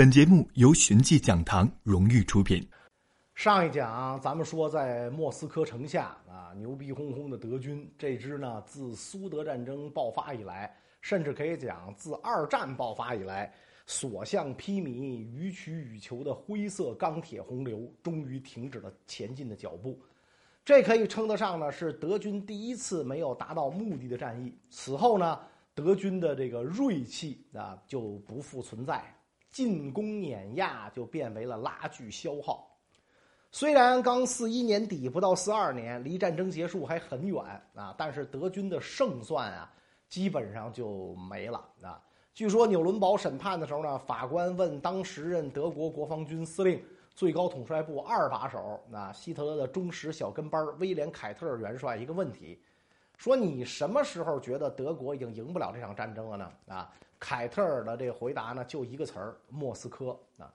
本节目由寻迹讲堂荣誉出品。上一讲咱们说，在莫斯科城下啊，牛逼哄哄的德军，这支呢自苏德战争爆发以来，甚至可以讲自二战爆发以来，所向披靡、予取予求的灰色钢铁洪流，终于停止了前进的脚步。这可以称得上呢是德军第一次没有达到目的的战役。此后呢，德军的这个锐气啊就不复存在。进攻碾压就变为了拉锯消耗。虽然刚四一年底不到四二年，离战争结束还很远啊，但是德军的胜算啊，基本上就没了啊。据说纽伦堡审判的时候呢，法官问当时任德国国防军司令、最高统帅部二把手啊，希特勒的忠实小跟班威廉·凯特元帅一个问题，说你什么时候觉得德国已经赢不了这场战争了呢？啊？凯特尔的这个回答呢，就一个词儿：莫斯科啊。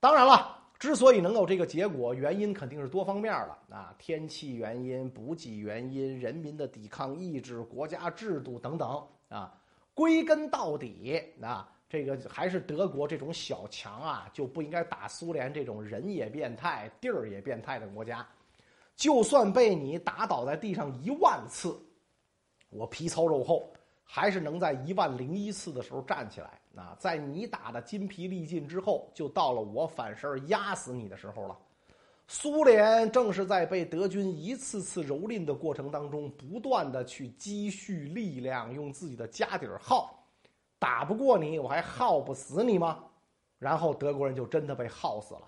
当然了，之所以能有这个结果，原因肯定是多方面的啊，天气原因、补给原因、人民的抵抗意志、国家制度等等啊。归根到底啊，这个还是德国这种小强啊，就不应该打苏联这种人也变态、地儿也变态的国家。就算被你打倒在地上一万次，我皮糙肉厚。还是能在一万零一次的时候站起来啊！在你打的筋疲力尽之后，就到了我反身压死你的时候了。苏联正是在被德军一次次蹂躏的过程当中，不断的去积蓄力量，用自己的家底儿耗。打不过你，我还耗不死你吗？然后德国人就真的被耗死了。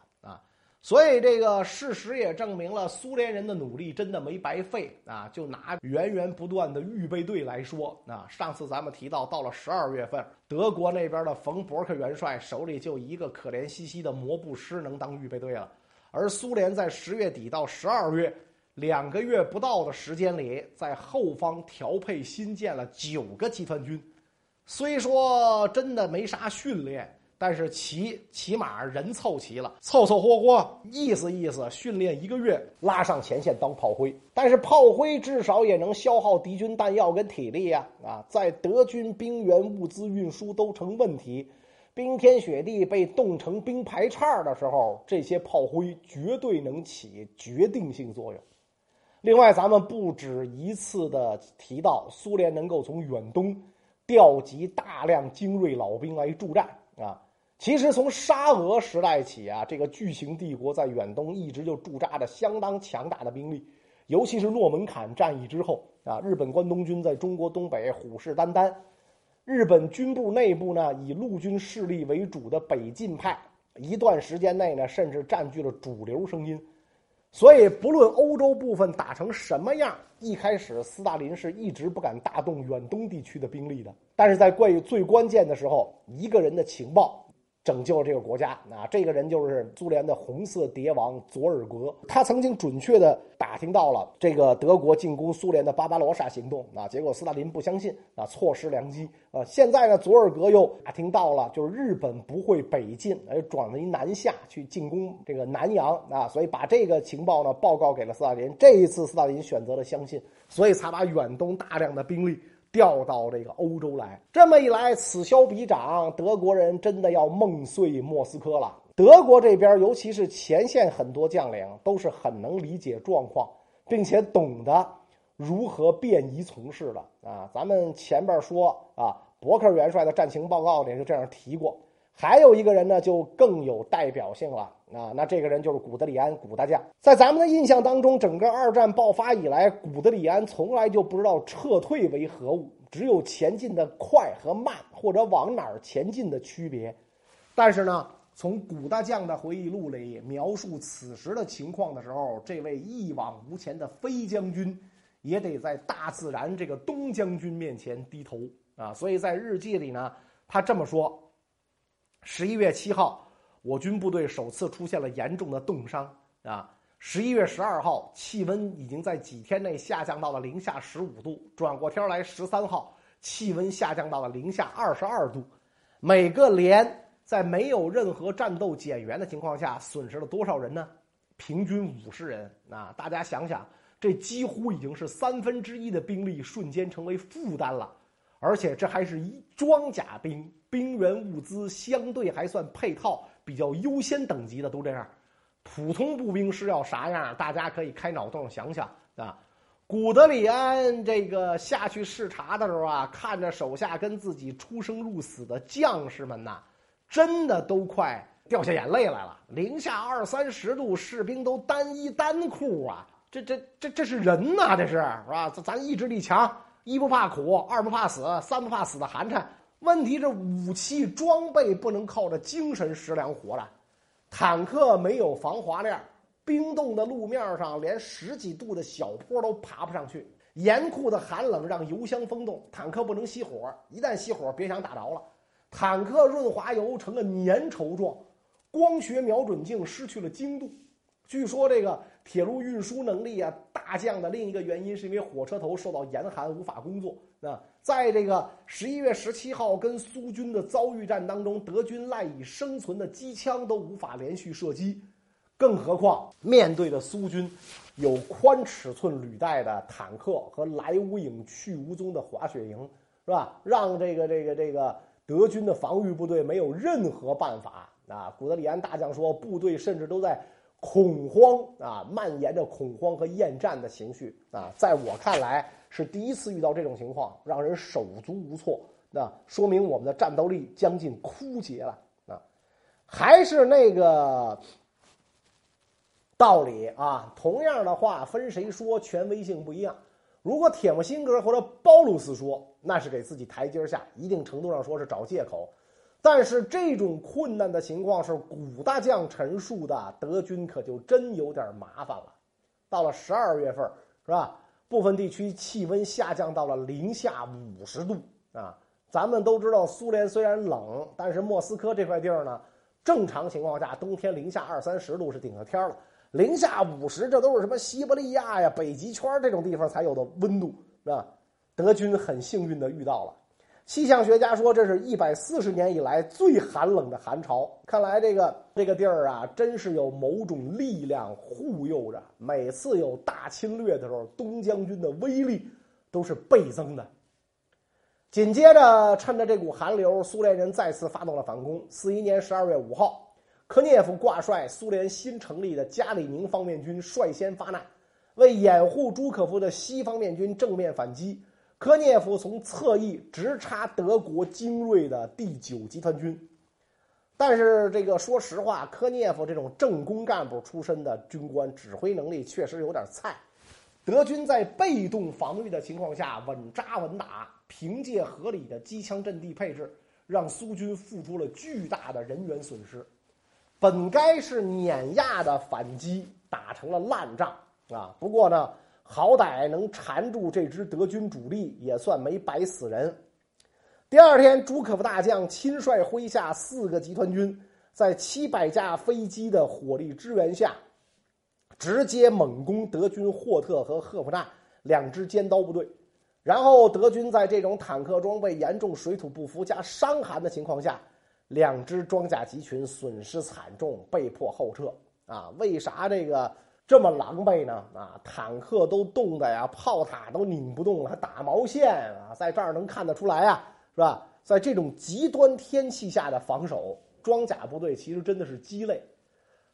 所以，这个事实也证明了苏联人的努力真的没白费啊！就拿源源不断的预备队来说啊，上次咱们提到，到了十二月份，德国那边的冯伯克元帅手里就一个可怜兮兮的摩步师能当预备队了，而苏联在十月底到十二月两个月不到的时间里，在后方调配新建了九个集团军，虽说真的没啥训练。但是骑骑马人凑齐了，凑凑合合，意思意思，训练一个月，拉上前线当炮灰。但是炮灰至少也能消耗敌军弹药跟体力呀！啊，在德军兵员物资运输都成问题，冰天雪地被冻成冰排叉的时候，这些炮灰绝对能起决定性作用。另外，咱们不止一次的提到，苏联能够从远东调集大量精锐老兵来助战啊。其实从沙俄时代起啊，这个巨型帝国在远东一直就驻扎着相当强大的兵力，尤其是诺门坎战役之后啊，日本关东军在中国东北虎视眈眈。日本军部内部呢，以陆军势力为主的北进派，一段时间内呢，甚至占据了主流声音。所以，不论欧洲部分打成什么样，一开始斯大林是一直不敢大动远东地区的兵力的。但是在最最关键的时候，一个人的情报。拯救了这个国家啊！这个人就是苏联的红色谍王佐尔格，他曾经准确的打听到了这个德国进攻苏联的巴巴罗萨行动啊，结果斯大林不相信啊，错失良机啊！现在呢，佐尔格又打听到了，就是日本不会北进，而转为南下去进攻这个南洋啊，所以把这个情报呢报告给了斯大林。这一次，斯大林选择了相信，所以才把远东大量的兵力。调到这个欧洲来，这么一来，此消彼长，德国人真的要梦碎莫斯科了。德国这边，尤其是前线很多将领，都是很能理解状况，并且懂得如何便宜从事的啊。咱们前边说啊，伯克元帅的战情报告里就这样提过。还有一个人呢，就更有代表性了啊！那这个人就是古德里安，古大将。在咱们的印象当中，整个二战爆发以来，古德里安从来就不知道撤退为何物，只有前进的快和慢，或者往哪儿前进的区别。但是呢，从古大将的回忆录里描述此时的情况的时候，这位一往无前的飞将军，也得在大自然这个东将军面前低头啊！所以在日记里呢，他这么说。十一月七号，我军部队首次出现了严重的冻伤啊！十一月十二号，气温已经在几天内下降到了零下十五度。转过天来，十三号，气温下降到了零下二十二度。每个连在没有任何战斗减员的情况下，损失了多少人呢？平均五十人啊！大家想想，这几乎已经是三分之一的兵力瞬间成为负担了。而且这还是一装甲兵，兵员物资相对还算配套，比较优先等级的都这样。普通步兵是要啥样？大家可以开脑洞想想啊。古德里安这个下去视察的时候啊，看着手下跟自己出生入死的将士们呐，真的都快掉下眼泪来了。零下二三十度，士兵都单衣单裤啊，这这这这是人呐，这是是吧？咱意志力强，一不怕苦，二不怕死，三不怕死的寒碜。问题这武器装备不能靠着精神食粮活了。坦克没有防滑链，冰冻的路面上连十几度的小坡都爬不上去。严酷的寒冷让油箱封冻，坦克不能熄火，一旦熄火，别想打着了。坦克润滑油成了粘稠状，光学瞄准镜失去了精度。据说这个铁路运输能力啊大降的另一个原因，是因为火车头受到严寒无法工作。那在这个十一月十七号跟苏军的遭遇战当中，德军赖以生存的机枪都无法连续射击，更何况面对的苏军有宽尺寸履带的坦克和来无影去无踪的滑雪营，是吧？让这个这个这个德军的防御部队没有任何办法啊！古德里安大将说，部队甚至都在恐慌啊，蔓延着恐慌和厌战的情绪啊！在我看来。是第一次遇到这种情况，让人手足无措。那说明我们的战斗力将近枯竭了啊！还是那个道理啊，同样的话分谁说，权威性不一样。如果铁木辛格或者包鲁斯说，那是给自己台阶下，一定程度上说是找借口。但是这种困难的情况是古大将陈述的，德军可就真有点麻烦了。到了十二月份，是吧？部分地区气温下降到了零下五十度啊！咱们都知道，苏联虽然冷，但是莫斯科这块地儿呢，正常情况下冬天零下二三十度是顶着天了。零下五十，这都是什么西伯利亚呀、北极圈这种地方才有的温度啊！德军很幸运的遇到了。气象学家说，这是一百四十年以来最寒冷的寒潮。看来这个这个地儿啊，真是有某种力量护佑着。每次有大侵略的时候，东将军的威力都是倍增的。紧接着，趁着这股寒流，苏联人再次发动了反攻。四一年十二月五号，科涅夫挂帅苏联新成立的加里宁方面军率先发难，为掩护朱可夫的西方面军正面反击。科涅夫从侧翼直插德国精锐的第九集团军，但是这个说实话，科涅夫这种政工干部出身的军官，指挥能力确实有点菜。德军在被动防御的情况下稳扎稳打，凭借合理的机枪阵地配置，让苏军付出了巨大的人员损失。本该是碾压的反击，打成了烂仗啊！不过呢。好歹能缠住这支德军主力，也算没白死人。第二天，朱可夫大将亲率麾下四个集团军，在七百架飞机的火力支援下，直接猛攻德军霍特和赫普纳两支尖刀部队。然后，德军在这种坦克装备严重水土不服加伤寒的情况下，两支装甲集群损失惨重，被迫后撤。啊，为啥这个？这么狼狈呢？啊，坦克都冻的呀，炮塔都拧不动了，还打毛线啊？在这儿能看得出来啊，是吧？在这种极端天气下的防守，装甲部队其实真的是鸡肋。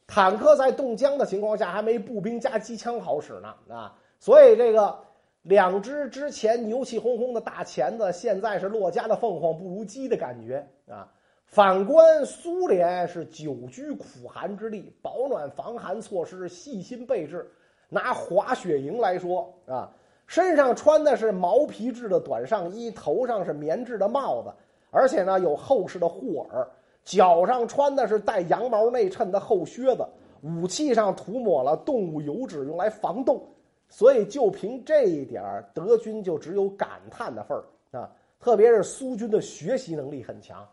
坦克在冻僵的情况下，还没步兵加机枪好使呢啊！所以这个两只之前牛气哄哄的大钳子，现在是落家的凤凰不如鸡的感觉啊。反观苏联是久居苦寒之地，保暖防寒措施细心备至。拿滑雪营来说啊，身上穿的是毛皮质的短上衣，头上是棉质的帽子，而且呢有厚实的护耳，脚上穿的是带羊毛内衬的厚靴子，武器上涂抹了动物油脂用来防冻。所以就凭这一点德军就只有感叹的份儿啊！特别是苏军的学习能力很强。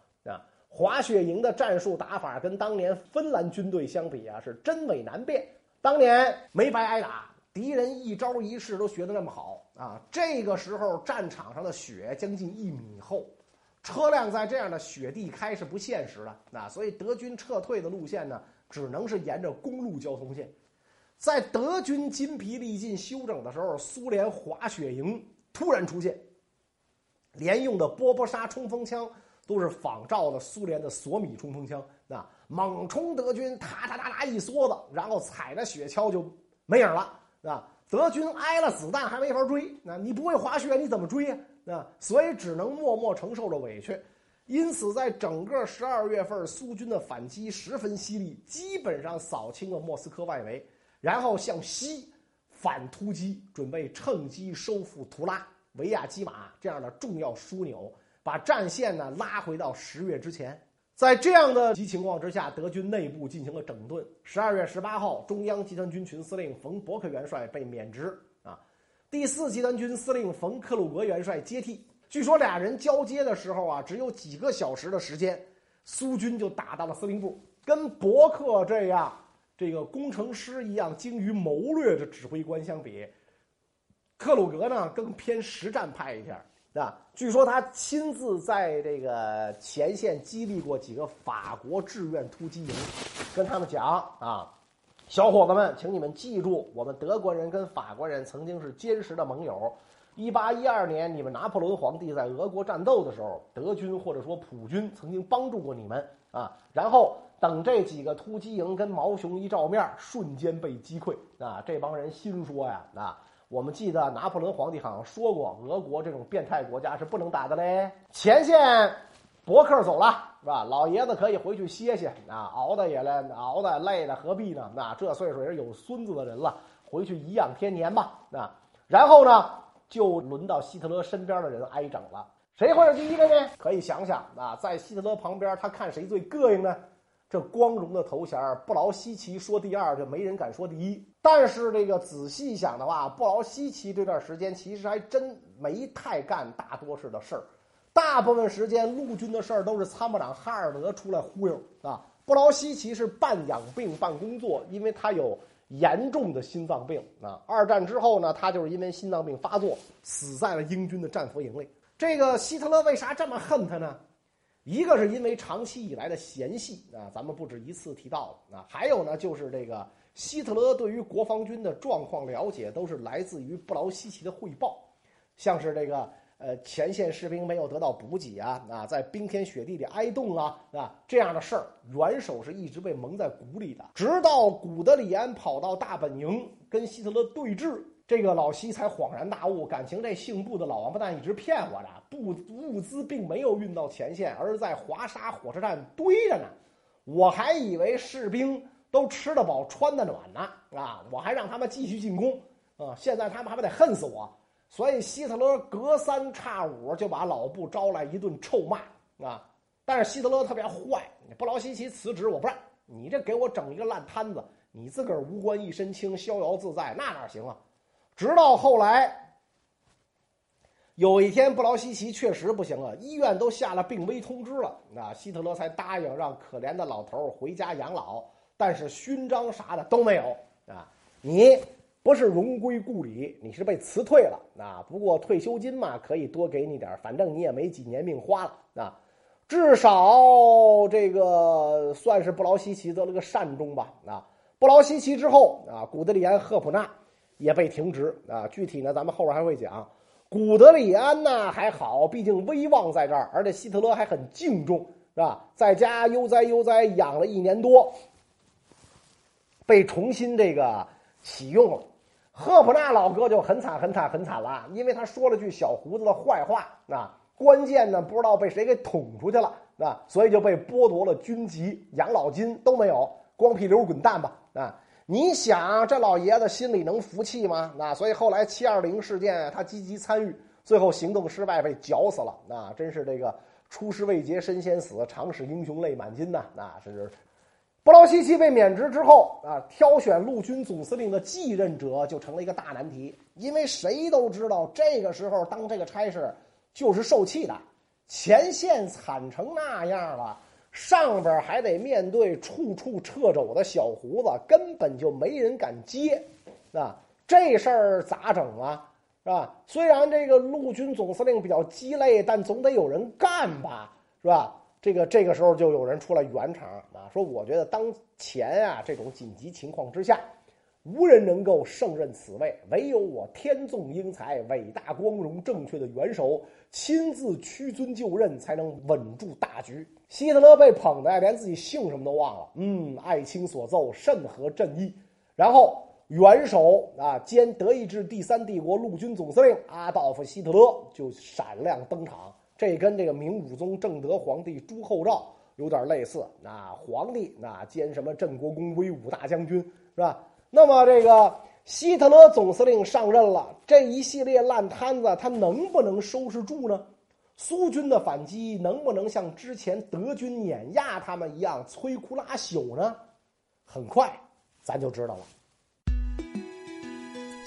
滑雪营的战术打法跟当年芬兰军队相比啊，是真伪难辨。当年没白挨打，敌人一招一式都学得那么好啊！这个时候战场上的雪将近一米厚，车辆在这样的雪地开是不现实的啊！所以德军撤退的路线呢，只能是沿着公路交通线。在德军筋疲力尽休整的时候，苏联滑雪营突然出现，连用的波波沙冲锋枪。都是仿照的苏联的索米冲锋枪啊，猛冲德军，哒哒哒哒一梭子，然后踩着雪橇就没影了啊。德军挨了子弹还没法追，那你不会滑雪你怎么追呀？啊，所以只能默默承受着委屈。因此，在整个十二月份，苏军的反击十分犀利，基本上扫清了莫斯科外围，然后向西反突击，准备趁机收复图拉、维亚基马这样的重要枢纽，把战线呢拉回到十月之前。在这样的急情况之下，德军内部进行了整顿。十二月十八号，中央集团军群司令冯伯克元帅被免职，啊，第四集团军司令冯克鲁格元帅接替。据说俩人交接的时候啊，只有几个小时的时间，苏军就打到了司令部。跟伯克这样这个工程师一样精于谋略的指挥官相比，克鲁格呢更偏实战派一点，啊。据说他亲自在这个前线激励过几个法国志愿突击营，跟他们讲啊，小伙子们，请你们记住，我们德国人跟法国人曾经是坚实的盟友。一八一二年，你们拿破仑皇帝在俄国战斗的时候，德军或者说普军曾经帮助过你们啊。然后等这几个突击营跟毛熊一照面，瞬间被击溃啊！这帮人心说呀，啊，我们记得拿破仑皇帝好像说过，俄国这种变态国家是不能打的嘞。前线伯克走了是吧？老爷子可以回去歇歇啊，熬的也累，熬的累的何必呢？那这岁数也是有孙子的人了，回去颐养天年吧。啊，然后呢？就轮到希特勒身边的人挨整了，谁会是第一个呢？可以想想啊，在希特勒旁边，他看谁最膈应呢？这光荣的头衔，布劳希奇说第二，就没人敢说第一。但是这个仔细想的话，布劳希奇这段时间其实还真没太干大多事的事儿，大部分时间陆军的事儿都是参谋长哈尔德出来忽悠啊。布劳希奇是半养病半工作，因为他有。严重的心脏病啊！二战之后呢，他就是因为心脏病发作，死在了英军的战俘营里。这个希特勒为啥这么恨他呢？一个是因为长期以来的嫌隙啊，咱们不止一次提到了啊。还有呢，就是这个希特勒对于国防军的状况了解，都是来自于布劳希奇的汇报，像是这个。呃，前线士兵没有得到补给啊，啊，在冰天雪地里挨冻啊，啊，这样的事儿，元首是一直被蒙在鼓里的。直到古德里安跑到大本营跟希特勒对峙，这个老希才恍然大悟，感情这姓布的老王八蛋一直骗我的，不物资并没有运到前线，而是在华沙火车站堆着呢。我还以为士兵都吃得饱穿得暖呢，啊，我还让他们继续进攻，啊，现在他们还不得恨死我。所以希特勒隔三差五就把老布招来一顿臭骂啊！但是希特勒特别坏，布劳希奇辞职我不让，你这给我整一个烂摊子，你自个儿无官一身轻，逍遥自在，那哪行啊？直到后来有一天，布劳希奇确实不行了，医院都下了病危通知了，那希特勒才答应让可怜的老头回家养老，但是勋章啥的都没有啊！你。不是荣归故里，你是被辞退了啊！不过退休金嘛，可以多给你点反正你也没几年命花了啊。至少这个算是布劳希奇得了个善终吧啊。布劳希奇之后啊，古德里安·赫普纳也被停职啊。具体呢，咱们后边还会讲。古德里安呢还好，毕竟威望在这儿，而且希特勒还很敬重，是吧？在家悠哉悠哉养了一年多，被重新这个启用了。赫普纳老哥就很惨很惨很惨了，因为他说了句小胡子的坏话，啊，关键呢不知道被谁给捅出去了，啊，所以就被剥夺了军籍、养老金都没有，光屁溜滚蛋吧，啊，你想这老爷子心里能服气吗？那所以后来七二零事件他积极参与，最后行动失败被绞死了，那真是这个出师未捷身先死，常使英雄泪满襟呐，那是。布劳希奇被免职之后啊，挑选陆军总司令的继任者就成了一个大难题。因为谁都知道，这个时候当这个差事就是受气的。前线惨成那样了，上边还得面对处处掣肘的小胡子，根本就没人敢接，啊，这事儿咋整啊？是吧？虽然这个陆军总司令比较鸡肋，但总得有人干吧？是吧？这个这个时候就有人出来圆场啊，说我觉得当前啊这种紧急情况之下，无人能够胜任此位，唯有我天纵英才、伟大光荣、正确的元首亲自屈尊就任，才能稳住大局。希特勒被捧的，连自己姓什么都忘了。嗯，爱卿所奏甚合朕意。然后元首啊兼德意志第三帝国陆军总司令阿道夫·希特勒就闪亮登场。这跟这个明武宗正德皇帝朱厚照有点类似。那皇帝那兼什么镇国公、威武大将军是吧？那么，这个希特勒总司令上任了，这一系列烂摊子他能不能收拾住呢？苏军的反击能不能像之前德军碾压他们一样摧枯拉朽呢？很快，咱就知道了。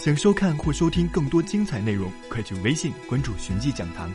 想收看或收听更多精彩内容，快去微信关注“寻迹讲堂”。